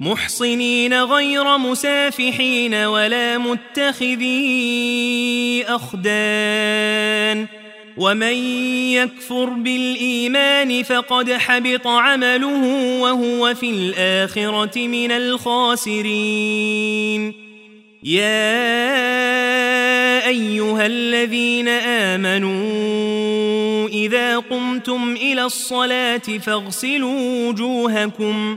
محصنين غير مسافحين ولا متخذي أخدان ومن يكفر بالإيمان فقد حبط عمله وهو في الآخرة من الخاسرين. يا أيها الذين آمنوا إذا قمتم إلى الصلاة فاغسلوا وجوهكم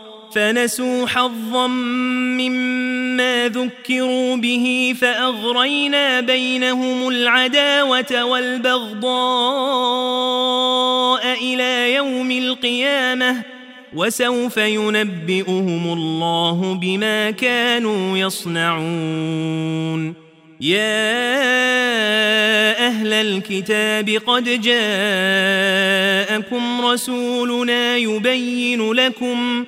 فنسوا حظا مما ذكروا به فأغرينا بينهم العداوة والبغضاء إلى يوم القيامة وسوف ينبئهم الله بما كانوا يصنعون. يا أهل الكتاب قد جاءكم رسولنا يبين لكم ۖ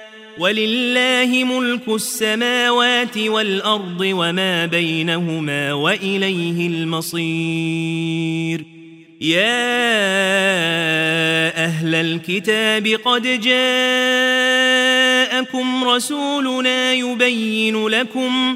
ولله ملك السماوات والأرض وما بينهما وإليه المصير. يا أهل الكتاب قد جاءكم رسولنا يبين لكم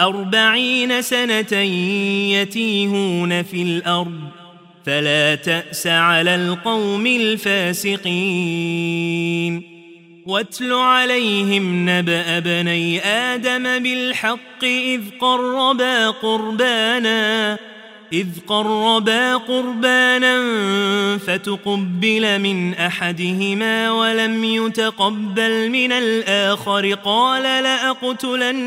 أربعين سنة يتيهون في الأرض فلا تأس على القوم الفاسقين. واتل عليهم نبأ بني آدم بالحق إذ قربا قربانا إذ قربا قربانا فتقبل من أحدهما ولم يتقبل من الآخر قال لأقتلنك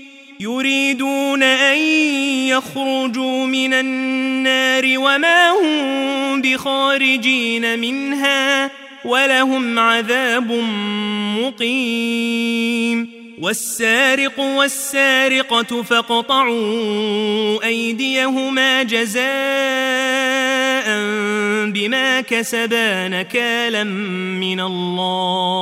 يريدون أن يخرجوا من النار وما هم بخارجين منها ولهم عذاب مقيم والسارق والسارقة فاقطعوا أيديهما جزاء بما كسبا نكالا من الله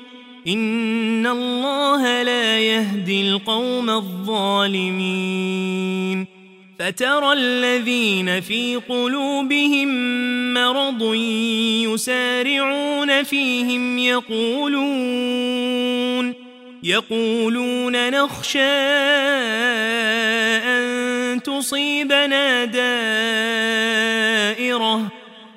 إن الله لا يهدي القوم الظالمين فترى الذين في قلوبهم مرض يسارعون فيهم يقولون يقولون نخشى أن تصيبنا دائرة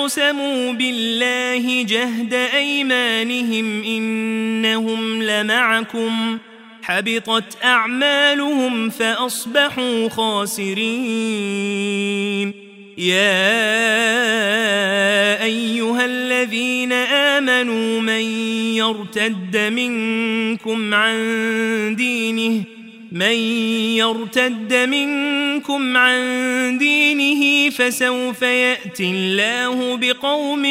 الذين أقسموا بالله جهد أيمانهم إنهم لمعكم ۖ. حبطت أعمالهم فأصبحوا خاسرين. يا أيها الذين آمنوا من يرتد منكم عن دينه من يرتد منكم عن دينه فسوف يأتي الله بقوم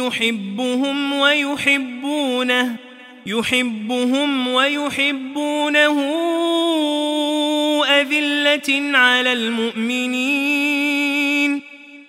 يحبهم ويحبونه يحبهم ويحبونه أذلة على المؤمنين.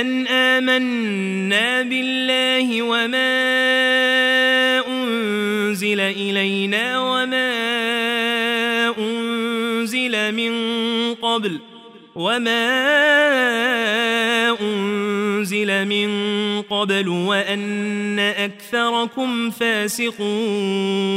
أن آمنا بالله وما أنزل إلينا وما أنزل من قبل وما أنزل من قبل وأن أكثركم فاسقون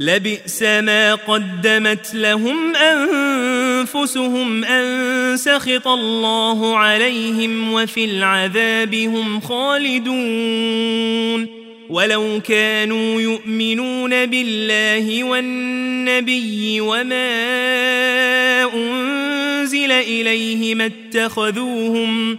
لبئس ما قدمت لهم أنفسهم أن سخط الله عليهم وفي العذاب هم خالدون. ولو كانوا يؤمنون بالله والنبي وما أنزل إليه ما اتخذوهم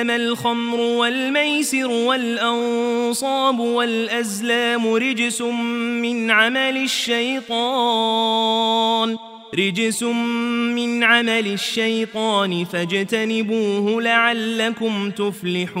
إنما الخمر والميسر والأنصاب والأزلام رجس من عمل الشيطان رجس من عمل الشيطان فاجتنبوه لعلكم تفلحون.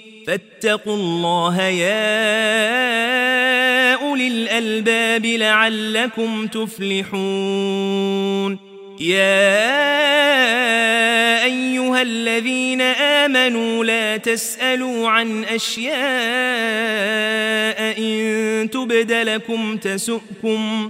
فاتقوا الله يا أولي الألباب لعلكم تفلحون. يا أيها الذين آمنوا لا تسألوا عن أشياء إن تبد لكم تسؤكم.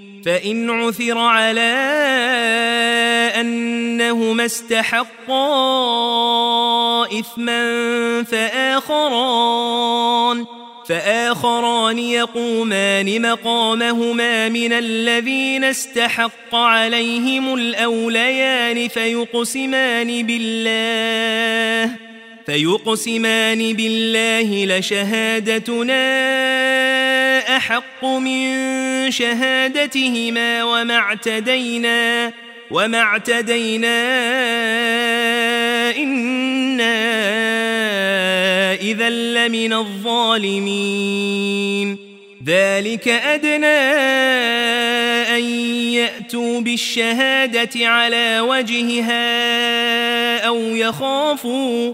فإن عثر على أنهما استحقا إثما فآخران فآخران يقومان مقامهما من الذين استحق عليهم الأوليان فيقسمان بالله فيقسمان بالله لشهادتنا أحق من شهادتهما وما اعتدينا وما اعتدينا إِنَّا إذا لمن الظالمين. ذلك أدنى أن يأتوا بالشهادة على وجهها أو يخافوا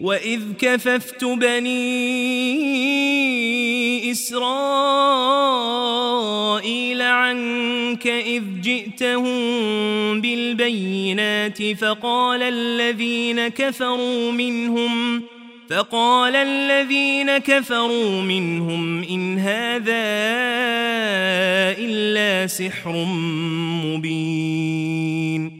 وإذ كففت بني إسرائيل عنك إذ جئتهم بالبينات فقال الذين كفروا منهم فقال الذين كفروا منهم إن هذا إلا سحر مبين